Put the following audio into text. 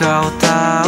kau tak